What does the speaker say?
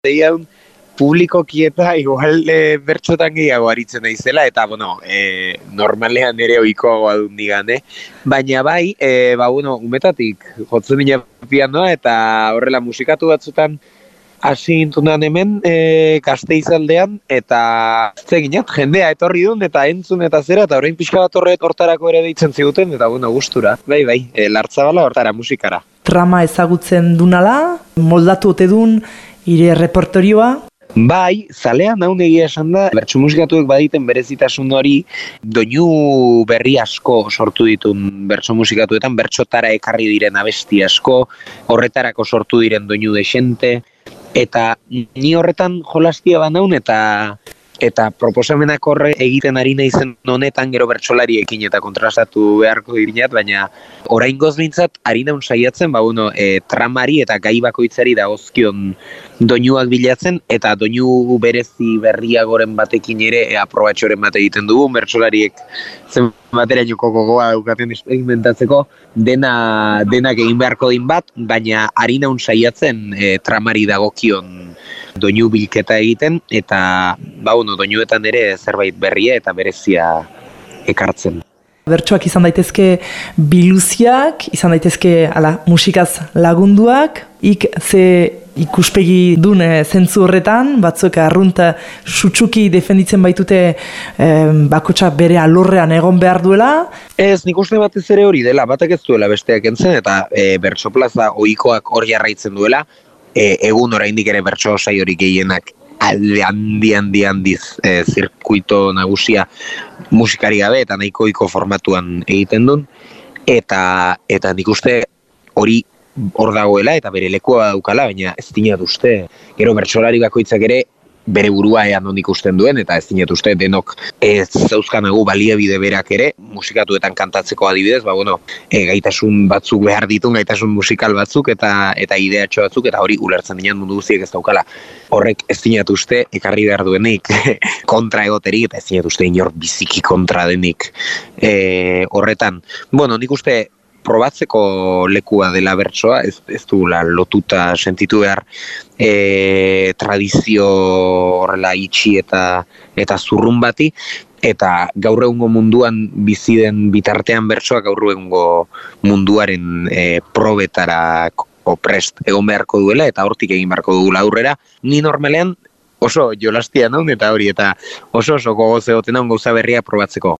Zeian, publikoki eta igual e, bertxotan gehiago aritzen naizela eta bueno, e, normalean ere ohikoagoa dut nigane. Baina bai, e, ba, bueno, umetatik jotzen mina pianoa eta horrela musikatu batzutan hasi intunan hemen e, gazte izaldean eta zeginat, jendea etorri duen eta entzun eta zera eta orain pixka bat horret hortarako ere deitzen ziguten eta bueno, gustura. Bai, bai, e, lartzabala hortara musikara. Trama ezagutzen dunala, moldatu ote dun, ire repertorioa, Bai, zalean naun egia esan da, bertsu musikatuek baditen berezitasun hori doinu berri asko sortu ditun bertso musikatuetan, bertsotara ekarri diren abesti asko, horretarako sortu diren doinu desente, eta ni horretan jolastia banaun eta eta proposamenak horre egiten ari naizen honetan gero bertsolariekin eta kontrastatu beharko dirinat, baina orain gozbintzat ari naun saiatzen, ba, bueno, e, tramari eta gai bakoitzari da ozkion doinuak bilatzen, eta doinu berezi berriagoren batekin ere e, aprobatxoren bat egiten dugu, bertsolariek zen batera joko gogoa daukaten experimentatzeko, dena, denak egin beharko din bat, baina ari naun saiatzen e, tramari dagokion doinu bilketa egiten eta ba bueno, doinuetan ere zerbait berria eta berezia ekartzen. Bertsoak izan daitezke biluziak, izan daitezke ala, musikaz lagunduak, ik ze ikuspegi dune zentzu horretan, batzuek arrunta sutsuki defenditzen baitute eh, bakotsa bere alorrean egon behar duela. Ez, nik uste batez ere hori dela, batak ez duela besteak entzen, eta e, bertsoplaza ohikoak hori jarraitzen duela, e, egun oraindik ere bertso sai hori gehienak alde handi handi handiz e, zirkuito nagusia musikari gabe eta nahikoiko formatuan egiten duen. Eta eta nik uste hori hor dagoela eta bere lekua daukala baina ez dinat uste gero bertsolari bakoitzak ere bere burua ean ondik usten duen, eta ez dinet uste denok ez zeuzkanagu baliabide berak ere, musikatuetan kantatzeko adibidez, ba, bueno, e, gaitasun batzuk behar ditun, gaitasun musikal batzuk, eta eta ideatxo batzuk, eta hori ulertzen dinan mundu guztiek ez daukala. Horrek ez dinet uste, ekarri behar duenik, kontra egoterik, eta ez dinet uste inor biziki kontra denik e, horretan. Bueno, nik uste, probatzeko lekua dela bertsoa, ez, ez du la, lotuta sentitu behar e, tradizio horrela itxi eta eta zurrun bati, eta gaur egungo munduan bizi den bitartean bertsoa gaur egungo munduaren e, probetara prest egon beharko duela eta hortik egin beharko dugula aurrera. Ni normalean oso jolastia naun eta hori eta oso oso gogoz egoten naun gauza berria probatzeko